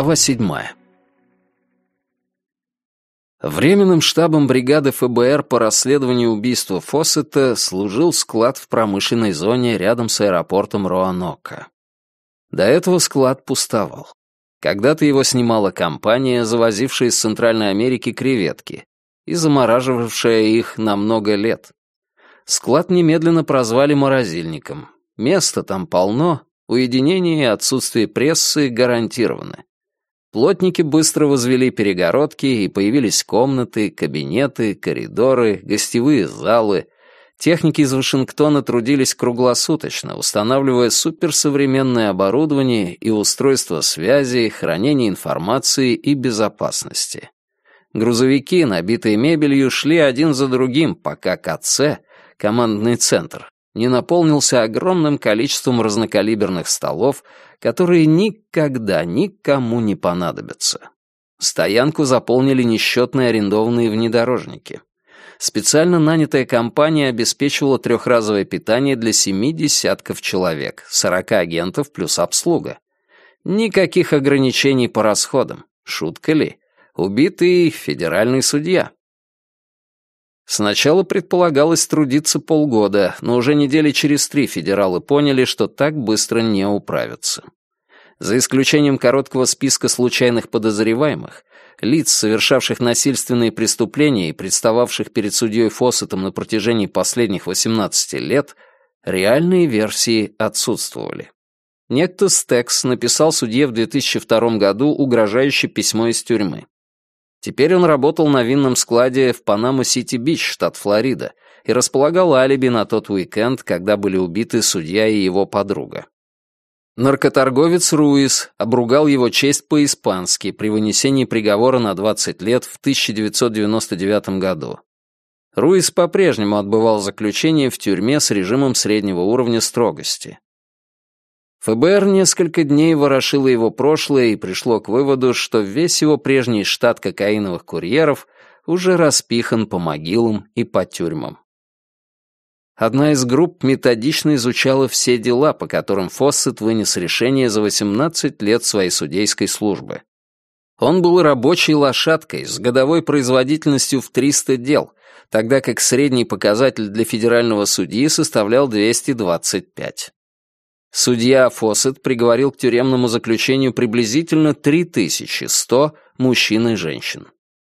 Глава седьмая. Временным штабом бригады ФБР по расследованию убийства Фоссета служил склад в промышленной зоне рядом с аэропортом Роанока. До этого склад пустовал. Когда-то его снимала компания, завозившая из Центральной Америки креветки и замораживавшая их на много лет. Склад немедленно прозвали морозильником. Места там полно, уединение и отсутствие прессы гарантированы. Плотники быстро возвели перегородки, и появились комнаты, кабинеты, коридоры, гостевые залы. Техники из Вашингтона трудились круглосуточно, устанавливая суперсовременное оборудование и устройства связи, хранения информации и безопасности. Грузовики, набитые мебелью, шли один за другим, пока КЦ, командный центр, не наполнился огромным количеством разнокалиберных столов, которые никогда никому не понадобятся. Стоянку заполнили несчетные арендованные внедорожники. Специально нанятая компания обеспечивала трехразовое питание для семи десятков человек, сорока агентов плюс обслуга. Никаких ограничений по расходам. Шутка ли? Убитый федеральный судья. Сначала предполагалось трудиться полгода, но уже недели через три федералы поняли, что так быстро не управятся. За исключением короткого списка случайных подозреваемых, лиц, совершавших насильственные преступления и представавших перед судьей Фоссетом на протяжении последних 18 лет, реальные версии отсутствовали. Некто Стекс написал судье в 2002 году угрожающее письмо из тюрьмы. Теперь он работал на винном складе в Панама-Сити-Бич, штат Флорида, и располагал алиби на тот уикенд, когда были убиты судья и его подруга. Наркоторговец Руис обругал его честь по-испански при вынесении приговора на 20 лет в 1999 году. Руис по-прежнему отбывал заключение в тюрьме с режимом среднего уровня строгости. ФБР несколько дней ворошило его прошлое и пришло к выводу, что весь его прежний штат кокаиновых курьеров уже распихан по могилам и по тюрьмам. Одна из групп методично изучала все дела, по которым Фоссет вынес решение за 18 лет своей судейской службы. Он был рабочей лошадкой с годовой производительностью в 300 дел, тогда как средний показатель для федерального судьи составлял 225. Судья Фоссет приговорил к тюремному заключению приблизительно 3100 мужчин и женщин.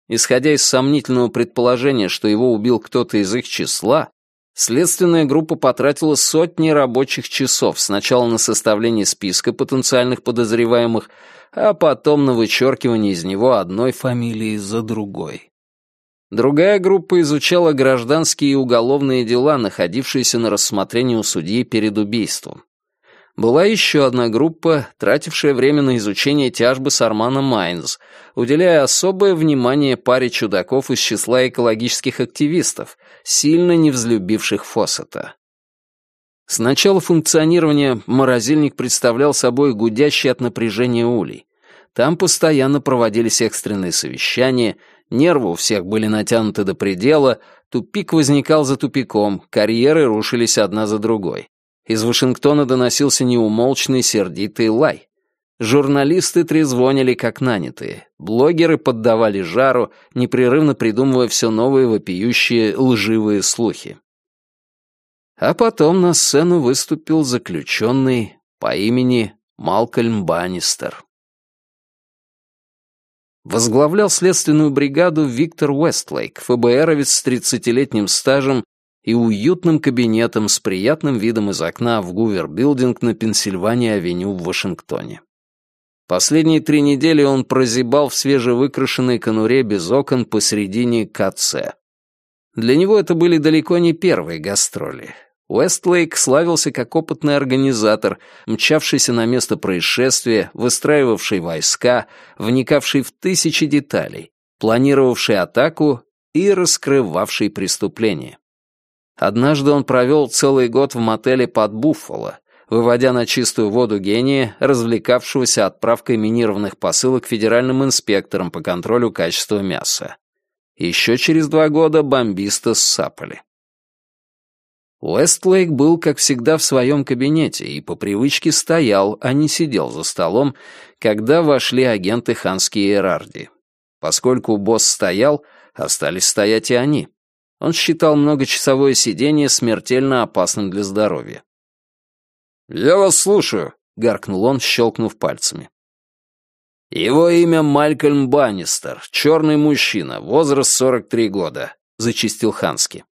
Исходя из сомнительного предположения, что его убил кто-то из их числа, следственная группа потратила сотни рабочих часов сначала на составление списка потенциальных подозреваемых, а потом на вычеркивание из него одной фамилии за другой. Другая группа изучала гражданские и уголовные дела, находившиеся на рассмотрении у судьи перед убийством была еще одна группа, тратившая время на изучение тяжбы с Арманом Майнз, уделяя особое внимание паре чудаков из числа экологических активистов, сильно не взлюбивших Фоссета. С начала функционирования морозильник представлял собой гудящий от напряжения улей. Там постоянно проводились экстренные совещания, нервы у всех были натянуты до предела, тупик возникал за тупиком, карьеры рушились одна за другой. Из Вашингтона доносился неумолчный сердитый лай. Журналисты трезвонили как нанятые. Блогеры поддавали жару, непрерывно придумывая все новые вопиющие лживые слухи. А потом на сцену выступил заключенный по имени Малкольм Баннистер. Возглавлял следственную бригаду Виктор Уэстлейк, ФБРовец с 30-летним стажем и уютным кабинетом с приятным видом из окна в Гувер-билдинг на Пенсильвания-авеню в Вашингтоне. Последние три недели он прозябал в свежевыкрашенной конуре без окон посередине КЦ. Для него это были далеко не первые гастроли. Уэстлейк славился как опытный организатор, мчавшийся на место происшествия, выстраивавший войска, вникавший в тысячи деталей, планировавший атаку и раскрывавший преступление. Однажды он провел целый год в мотеле под Буффало, выводя на чистую воду гения, развлекавшегося отправкой минированных посылок федеральным инспекторам по контролю качества мяса. Еще через два года бомбиста ссапали. Уэстлейк был, как всегда, в своем кабинете и по привычке стоял, а не сидел за столом, когда вошли агенты Хански и Эрарди. Поскольку босс стоял, остались стоять и они. Он считал многочасовое сидение смертельно опасным для здоровья. «Я вас слушаю», — гаркнул он, щелкнув пальцами. «Его имя Малькольм Баннистер, черный мужчина, возраст 43 года», — зачистил Хански.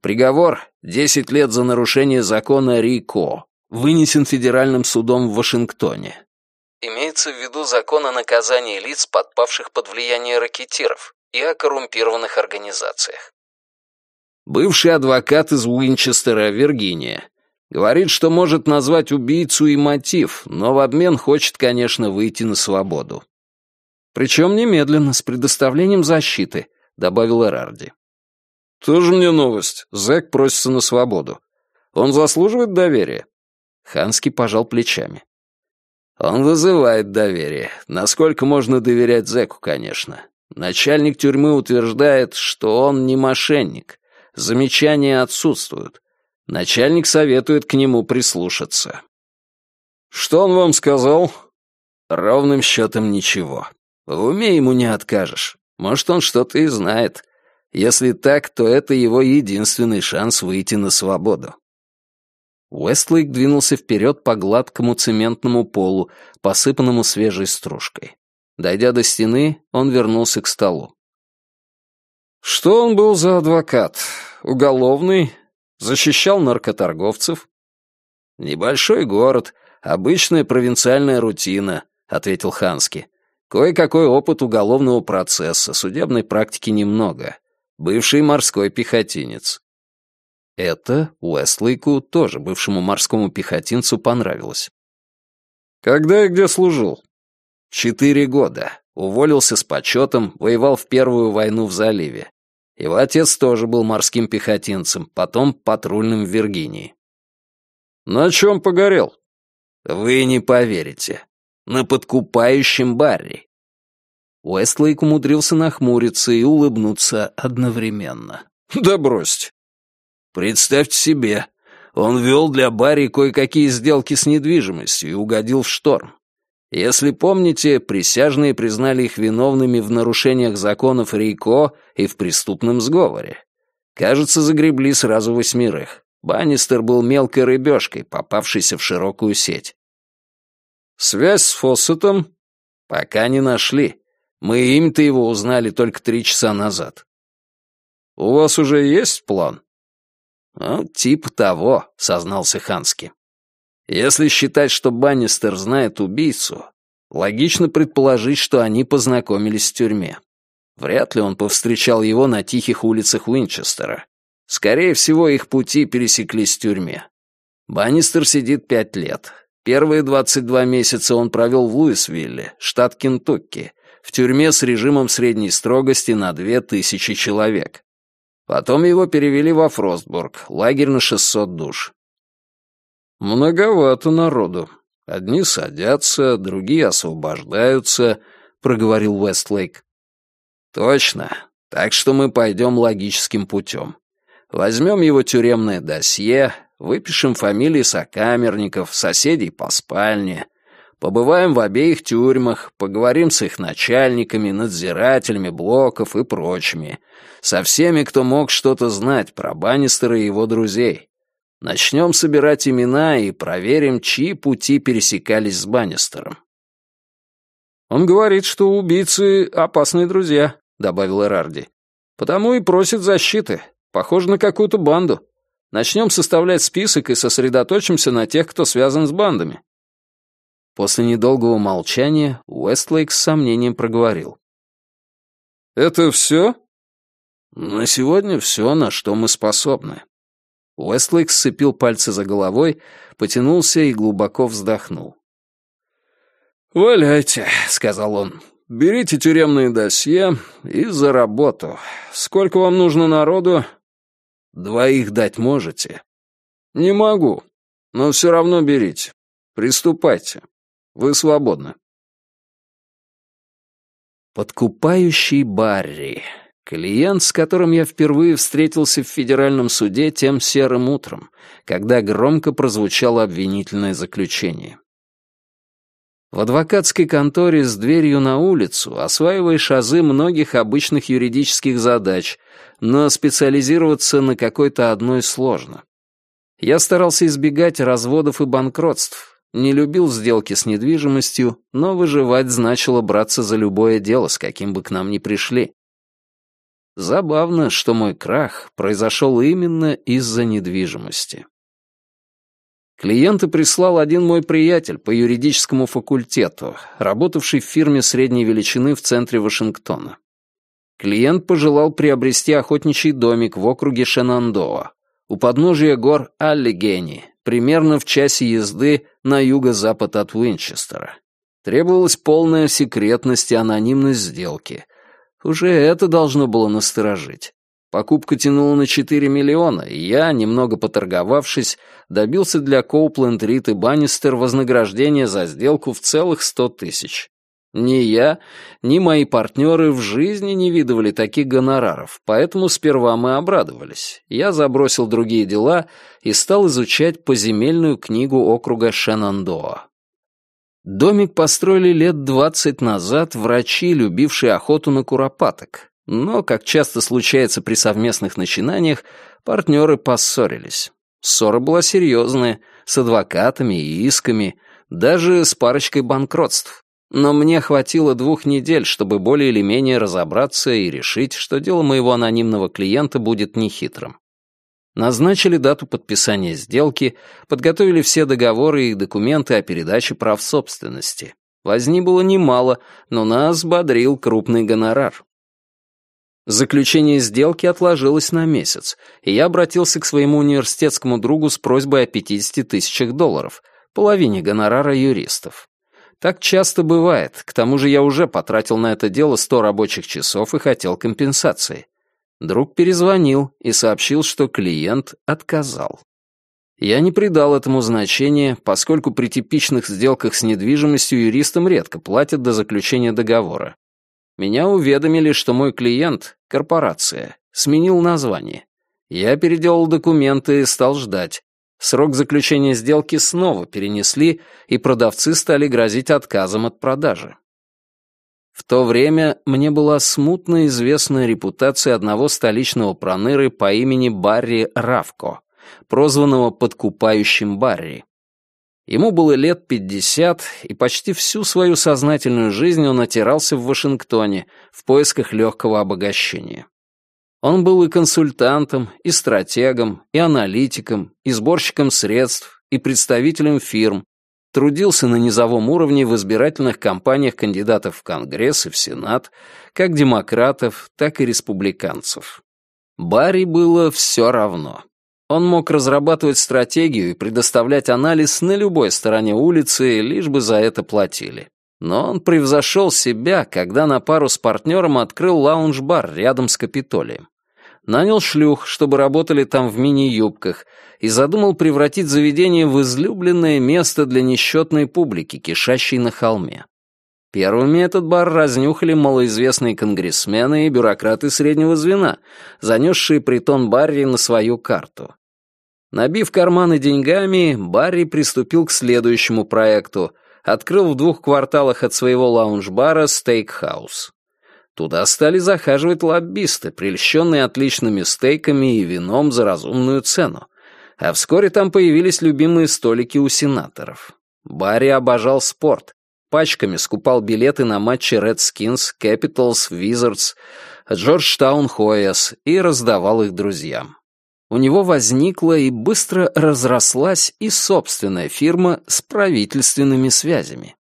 «Приговор — 10 лет за нарушение закона РИКО, вынесен федеральным судом в Вашингтоне». Имеется в виду закон о наказании лиц, подпавших под влияние ракетиров, и о коррумпированных организациях. Бывший адвокат из Уинчестера, Виргиния. Говорит, что может назвать убийцу и мотив, но в обмен хочет, конечно, выйти на свободу. Причем немедленно, с предоставлением защиты, добавил Эрарди. Тоже мне новость. Зэк просится на свободу. Он заслуживает доверия. Ханский пожал плечами. Он вызывает доверие. Насколько можно доверять зэку, конечно. Начальник тюрьмы утверждает, что он не мошенник, Замечания отсутствуют. Начальник советует к нему прислушаться. «Что он вам сказал?» «Ровным счетом ничего. В уме ему не откажешь. Может, он что-то и знает. Если так, то это его единственный шанс выйти на свободу». Уэстлейк двинулся вперед по гладкому цементному полу, посыпанному свежей стружкой. Дойдя до стены, он вернулся к столу. Что он был за адвокат? Уголовный? Защищал наркоторговцев? Небольшой город, обычная провинциальная рутина, ответил Хански. Кое-какой опыт уголовного процесса, судебной практики немного. Бывший морской пехотинец. Это Уэстлейку, тоже бывшему морскому пехотинцу, понравилось. «Когда и где служил?» «Четыре года. Уволился с почетом, воевал в Первую войну в заливе. Его отец тоже был морским пехотинцем, потом патрульным в Виргинии. «На чем погорел?» «Вы не поверите. На подкупающем Барри». Уэстлейк умудрился нахмуриться и улыбнуться одновременно. «Да бросьте». «Представьте себе, он вел для Барри кое-какие сделки с недвижимостью и угодил в шторм. Если помните, присяжные признали их виновными в нарушениях законов Рейко и в преступном сговоре. Кажется, загребли сразу восьмерых. Баннистер был мелкой рыбешкой, попавшейся в широкую сеть. Связь с Фоссетом? Пока не нашли. Мы им-то его узнали только три часа назад. У вас уже есть план? Ну, типа того, сознался Хански. Если считать, что Баннистер знает убийцу, логично предположить, что они познакомились в тюрьме. Вряд ли он повстречал его на тихих улицах Уинчестера. Скорее всего, их пути пересеклись в тюрьме. Баннистер сидит пять лет. Первые 22 месяца он провел в Луисвилле, штат Кентукки, в тюрьме с режимом средней строгости на 2000 человек. Потом его перевели во Фростбург, лагерь на 600 душ. «Многовато народу. Одни садятся, другие освобождаются», — проговорил Вестлейк. «Точно. Так что мы пойдем логическим путем. Возьмем его тюремное досье, выпишем фамилии сокамерников, соседей по спальне, побываем в обеих тюрьмах, поговорим с их начальниками, надзирателями блоков и прочими, со всеми, кто мог что-то знать про Баннистера и его друзей. Начнем собирать имена и проверим, чьи пути пересекались с Баннистером. «Он говорит, что убийцы — опасные друзья», — добавил Эрарди. «Потому и просит защиты. Похоже на какую-то банду. Начнем составлять список и сосредоточимся на тех, кто связан с бандами». После недолгого молчания Уэстлейк с сомнением проговорил. «Это все?» «На сегодня все, на что мы способны», Уэстлейк сцепил пальцы за головой, потянулся и глубоко вздохнул. «Валяйте», — сказал он. «Берите тюремные досье и за работу. Сколько вам нужно народу?» «Двоих дать можете?» «Не могу, но все равно берите. Приступайте. Вы свободны». Подкупающий Барри. Клиент, с которым я впервые встретился в федеральном суде тем серым утром, когда громко прозвучало обвинительное заключение. В адвокатской конторе с дверью на улицу осваиваешь азы многих обычных юридических задач, но специализироваться на какой-то одной сложно. Я старался избегать разводов и банкротств, не любил сделки с недвижимостью, но выживать значило браться за любое дело, с каким бы к нам ни пришли. Забавно, что мой крах произошел именно из-за недвижимости. Клиента прислал один мой приятель по юридическому факультету, работавший в фирме средней величины в центре Вашингтона. Клиент пожелал приобрести охотничий домик в округе Шенандоа, у подножия гор Аллигени, примерно в часе езды на юго-запад от Уинчестера. Требовалась полная секретность и анонимность сделки, уже это должно было насторожить. Покупка тянула на 4 миллиона, и я, немного поторговавшись, добился для Коупленд, Рит и Баннистер вознаграждения за сделку в целых 100 тысяч. Ни я, ни мои партнеры в жизни не видывали таких гонораров, поэтому сперва мы обрадовались. Я забросил другие дела и стал изучать поземельную книгу округа Шенандоа. Домик построили лет двадцать назад врачи, любившие охоту на куропаток. Но, как часто случается при совместных начинаниях, партнеры поссорились. Ссора была серьезная, с адвокатами и исками, даже с парочкой банкротств. Но мне хватило двух недель, чтобы более или менее разобраться и решить, что дело моего анонимного клиента будет нехитрым. Назначили дату подписания сделки, подготовили все договоры и документы о передаче прав собственности. Возни было немало, но нас бодрил крупный гонорар. Заключение сделки отложилось на месяц, и я обратился к своему университетскому другу с просьбой о 50 тысячах долларов, половине гонорара юристов. Так часто бывает, к тому же я уже потратил на это дело 100 рабочих часов и хотел компенсации. Друг перезвонил и сообщил, что клиент отказал. Я не придал этому значения, поскольку при типичных сделках с недвижимостью юристам редко платят до заключения договора. Меня уведомили, что мой клиент, корпорация, сменил название. Я переделал документы и стал ждать. Срок заключения сделки снова перенесли, и продавцы стали грозить отказом от продажи. В то время мне была смутно известна репутация одного столичного проныры по имени Барри Равко, прозванного подкупающим Барри. Ему было лет пятьдесят, и почти всю свою сознательную жизнь он отирался в Вашингтоне в поисках легкого обогащения. Он был и консультантом, и стратегом, и аналитиком, и сборщиком средств, и представителем фирм, трудился на низовом уровне в избирательных кампаниях кандидатов в Конгресс и в Сенат, как демократов, так и республиканцев. Барри было все равно. Он мог разрабатывать стратегию и предоставлять анализ на любой стороне улицы, лишь бы за это платили. Но он превзошел себя, когда на пару с партнером открыл лаунж-бар рядом с Капитолием нанял шлюх, чтобы работали там в мини-юбках, и задумал превратить заведение в излюбленное место для несчетной публики, кишащей на холме. Первыми этот бар разнюхали малоизвестные конгрессмены и бюрократы среднего звена, занесшие притон Барри на свою карту. Набив карманы деньгами, Барри приступил к следующему проекту — открыл в двух кварталах от своего лаунж-бара стейкхаус. Туда стали захаживать лоббисты, прельщенные отличными стейками и вином за разумную цену. А вскоре там появились любимые столики у сенаторов. Барри обожал спорт. Пачками скупал билеты на матчи Redskins, Capitals, Wizards, Джорджтаун Хояс и раздавал их друзьям. У него возникла и быстро разрослась и собственная фирма с правительственными связями.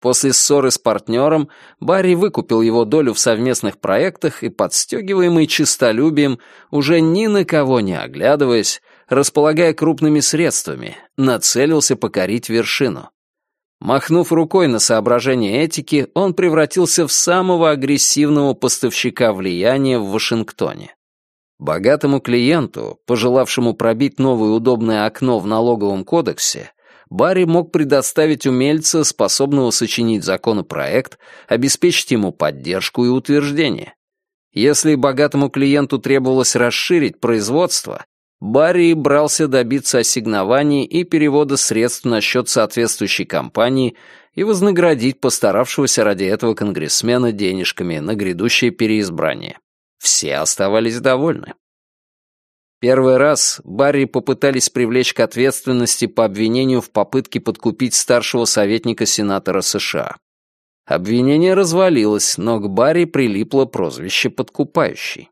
После ссоры с партнером Барри выкупил его долю в совместных проектах и, подстегиваемый честолюбием, уже ни на кого не оглядываясь, располагая крупными средствами, нацелился покорить вершину. Махнув рукой на соображение этики, он превратился в самого агрессивного поставщика влияния в Вашингтоне. Богатому клиенту, пожелавшему пробить новое удобное окно в налоговом кодексе, Барри мог предоставить умельца, способного сочинить законопроект, обеспечить ему поддержку и утверждение. Если богатому клиенту требовалось расширить производство, Барри брался добиться ассигнований и перевода средств на счет соответствующей компании и вознаградить постаравшегося ради этого конгрессмена денежками на грядущее переизбрание. Все оставались довольны. Первый раз Барри попытались привлечь к ответственности по обвинению в попытке подкупить старшего советника сенатора США. Обвинение развалилось, но к Барри прилипло прозвище «подкупающий».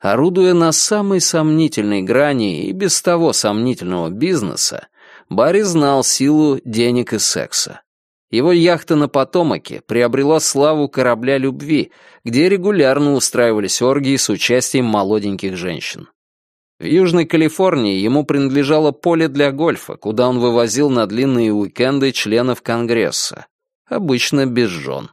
Орудуя на самой сомнительной грани и без того сомнительного бизнеса, Барри знал силу денег и секса. Его яхта на Потомаке приобрела славу корабля любви, где регулярно устраивались оргии с участием молоденьких женщин. В Южной Калифорнии ему принадлежало поле для гольфа, куда он вывозил на длинные уикенды членов Конгресса, обычно без жен.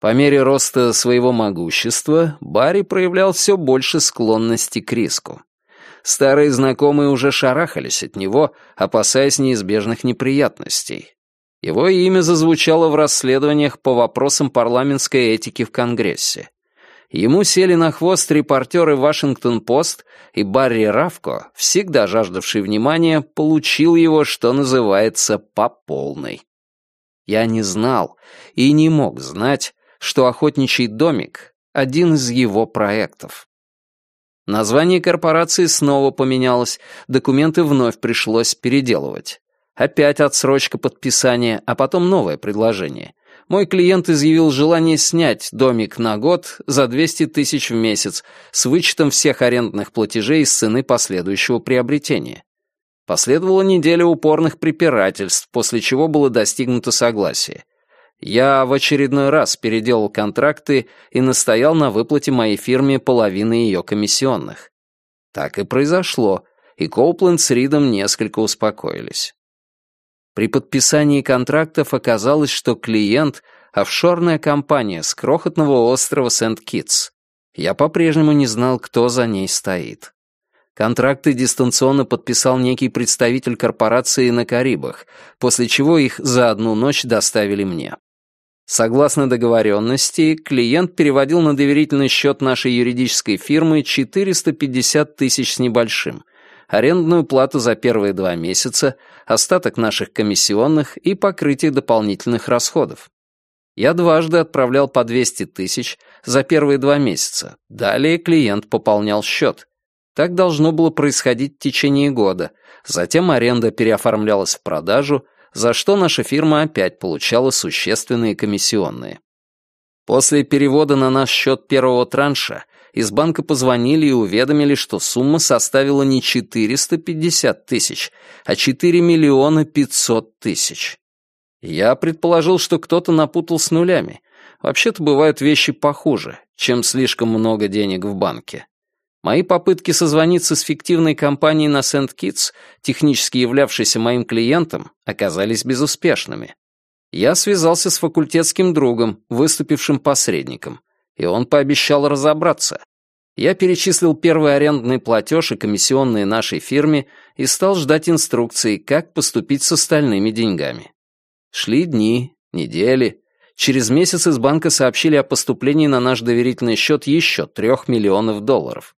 По мере роста своего могущества Барри проявлял все больше склонности к риску. Старые знакомые уже шарахались от него, опасаясь неизбежных неприятностей. Его имя зазвучало в расследованиях по вопросам парламентской этики в Конгрессе. Ему сели на хвост репортеры «Вашингтон-Пост», и Барри Равко, всегда жаждавший внимания, получил его, что называется, по полной. Я не знал и не мог знать, что охотничий домик — один из его проектов. Название корпорации снова поменялось, документы вновь пришлось переделывать. Опять отсрочка подписания, а потом новое предложение. Мой клиент изъявил желание снять домик на год за 200 тысяч в месяц с вычетом всех арендных платежей из цены последующего приобретения. Последовала неделя упорных препирательств, после чего было достигнуто согласие. Я в очередной раз переделал контракты и настоял на выплате моей фирме половины ее комиссионных. Так и произошло, и Коупленд с Ридом несколько успокоились. При подписании контрактов оказалось, что клиент — офшорная компания с крохотного острова Сент-Китс. Я по-прежнему не знал, кто за ней стоит. Контракты дистанционно подписал некий представитель корпорации на Карибах, после чего их за одну ночь доставили мне. Согласно договоренности, клиент переводил на доверительный счет нашей юридической фирмы 450 тысяч с небольшим, арендную плату за первые два месяца, остаток наших комиссионных и покрытие дополнительных расходов. Я дважды отправлял по 200 тысяч за первые два месяца. Далее клиент пополнял счет. Так должно было происходить в течение года. Затем аренда переоформлялась в продажу, за что наша фирма опять получала существенные комиссионные. После перевода на наш счет первого транша из банка позвонили и уведомили, что сумма составила не 450 тысяч, а 4 миллиона 500 тысяч. Я предположил, что кто-то напутал с нулями. Вообще-то бывают вещи похуже, чем слишком много денег в банке. Мои попытки созвониться с фиктивной компанией на Сент-Китс, технически являвшейся моим клиентом, оказались безуспешными. Я связался с факультетским другом, выступившим посредником, и он пообещал разобраться. Я перечислил первый арендный платеж и комиссионные нашей фирме и стал ждать инструкции, как поступить с остальными деньгами. Шли дни, недели. Через месяц из банка сообщили о поступлении на наш доверительный счет еще трех миллионов долларов.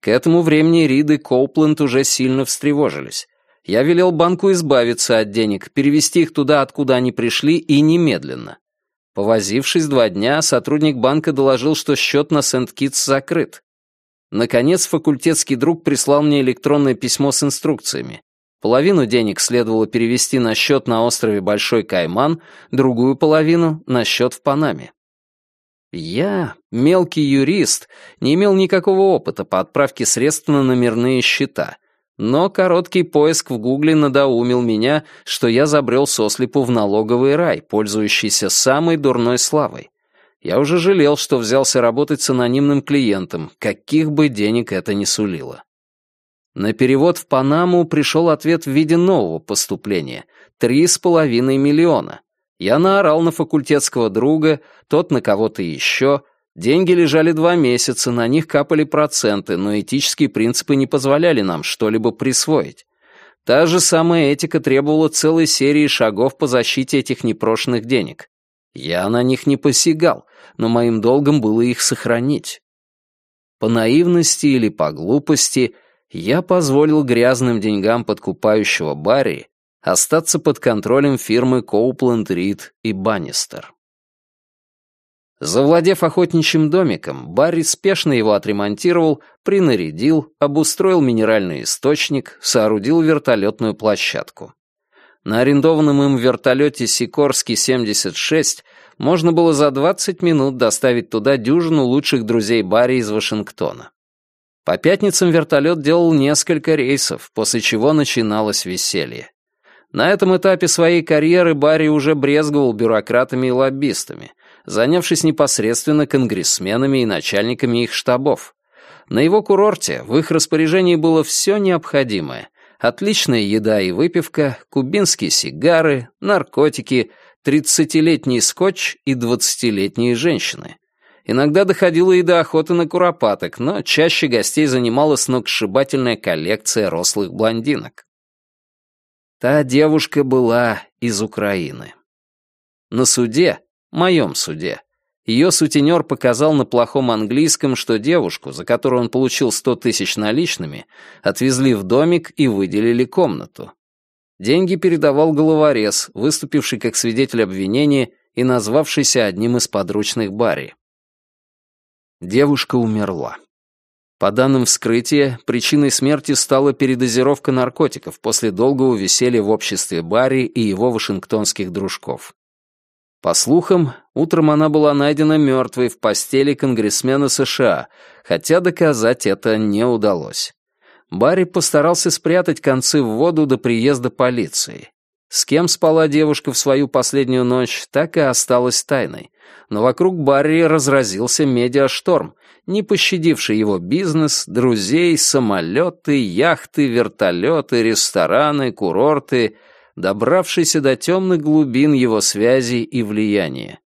К этому времени Рид и Коупленд уже сильно встревожились. Я велел банку избавиться от денег, перевести их туда, откуда они пришли, и немедленно. Повозившись два дня, сотрудник банка доложил, что счет на Сент-Китс закрыт. Наконец, факультетский друг прислал мне электронное письмо с инструкциями. Половину денег следовало перевести на счет на острове Большой Кайман, другую половину — на счет в Панаме. Я, мелкий юрист, не имел никакого опыта по отправке средств на номерные счета, но короткий поиск в Гугле надоумил меня, что я забрел сослепу в налоговый рай, пользующийся самой дурной славой. Я уже жалел, что взялся работать с анонимным клиентом, каких бы денег это ни сулило. На перевод в Панаму пришел ответ в виде нового поступления — три с половиной миллиона. Я наорал на факультетского друга, тот на кого-то еще. Деньги лежали два месяца, на них капали проценты, но этические принципы не позволяли нам что-либо присвоить. Та же самая этика требовала целой серии шагов по защите этих непрошенных денег. Я на них не посягал, но моим долгом было их сохранить. По наивности или по глупости я позволил грязным деньгам подкупающего Барри остаться под контролем фирмы Коупленд Рид и Баннистер. Завладев охотничьим домиком, Барри спешно его отремонтировал, принарядил, обустроил минеральный источник, соорудил вертолетную площадку. На арендованном им вертолете «Сикорский-76» можно было за 20 минут доставить туда дюжину лучших друзей Барри из Вашингтона. По пятницам вертолет делал несколько рейсов, после чего начиналось веселье. На этом этапе своей карьеры Барри уже брезговал бюрократами и лоббистами, занявшись непосредственно конгрессменами и начальниками их штабов. На его курорте в их распоряжении было все необходимое. Отличная еда и выпивка, кубинские сигары, наркотики, тридцатилетний скотч и двадцатилетние женщины. Иногда доходило и до охоты на куропаток, но чаще гостей занимала сногсшибательная коллекция рослых блондинок. Та девушка была из Украины. На суде моем суде. Ее сутенер показал на плохом английском, что девушку, за которую он получил сто тысяч наличными, отвезли в домик и выделили комнату. Деньги передавал головорез, выступивший как свидетель обвинения и назвавшийся одним из подручных Барри. Девушка умерла. По данным вскрытия, причиной смерти стала передозировка наркотиков после долгого веселья в обществе Барри и его вашингтонских дружков. По слухам, утром она была найдена мертвой в постели конгрессмена США, хотя доказать это не удалось. Барри постарался спрятать концы в воду до приезда полиции. С кем спала девушка в свою последнюю ночь, так и осталось тайной. Но вокруг Барри разразился медиашторм, не пощадивший его бизнес, друзей, самолеты, яхты, вертолеты, рестораны, курорты — добравшийся до темных глубин его связей и влияния.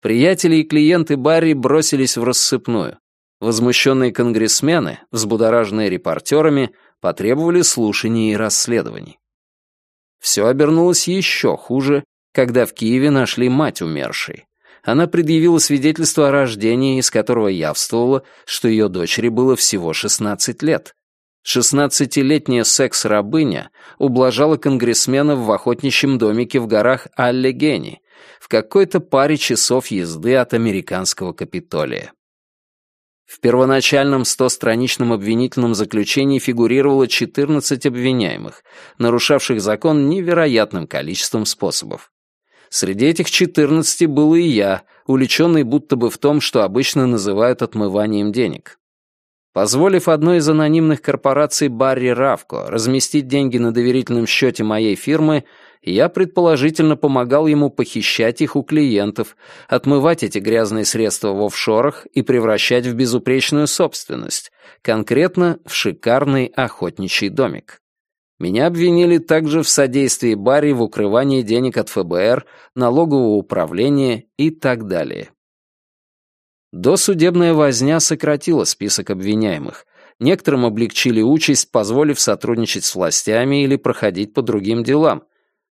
Приятели и клиенты Барри бросились в рассыпную. Возмущенные конгрессмены, взбудораженные репортерами, потребовали слушаний и расследований. Все обернулось еще хуже, когда в Киеве нашли мать умершей. Она предъявила свидетельство о рождении, из которого явствовало, что ее дочери было всего 16 лет. Шестнадцатилетняя секс-рабыня ублажала конгрессмена в охотничьем домике в горах Аллегени, в какой-то паре часов езды от американского Капитолия. В первоначальном стостраничном обвинительном заключении фигурировало 14 обвиняемых, нарушавших закон невероятным количеством способов. Среди этих 14 был и я, увлеченный будто бы в том, что обычно называют отмыванием денег. Позволив одной из анонимных корпораций Барри Равко разместить деньги на доверительном счете моей фирмы, я предположительно помогал ему похищать их у клиентов, отмывать эти грязные средства в офшорах и превращать в безупречную собственность, конкретно в шикарный охотничий домик. Меня обвинили также в содействии Барри в укрывании денег от ФБР, налогового управления и так далее. Досудебная возня сократила список обвиняемых. Некоторым облегчили участь, позволив сотрудничать с властями или проходить по другим делам.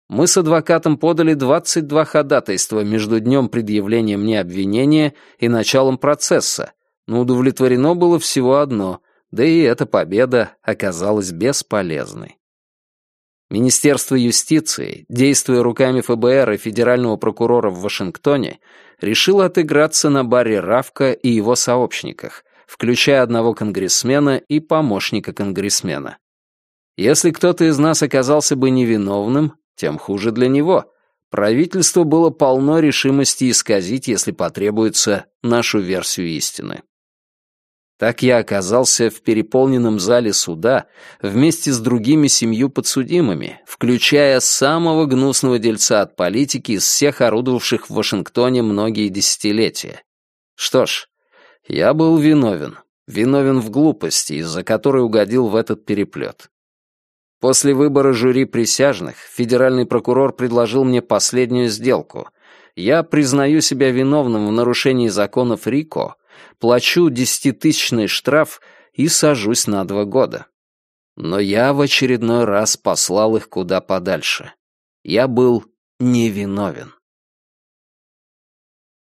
Мы с адвокатом подали 22 ходатайства между днем предъявления мне обвинения и началом процесса, но удовлетворено было всего одно, да и эта победа оказалась бесполезной. Министерство юстиции, действуя руками ФБР и федерального прокурора в Вашингтоне, решило отыграться на Барри Равка и его сообщниках, включая одного конгрессмена и помощника конгрессмена. Если кто-то из нас оказался бы невиновным, тем хуже для него. Правительство было полно решимости исказить, если потребуется, нашу версию истины. Так я оказался в переполненном зале суда вместе с другими семью подсудимыми, включая самого гнусного дельца от политики из всех орудовавших в Вашингтоне многие десятилетия. Что ж, я был виновен. Виновен в глупости, из-за которой угодил в этот переплет. После выбора жюри присяжных федеральный прокурор предложил мне последнюю сделку. Я признаю себя виновным в нарушении законов РИКО плачу десятитысячный штраф и сажусь на два года. Но я в очередной раз послал их куда подальше. Я был невиновен.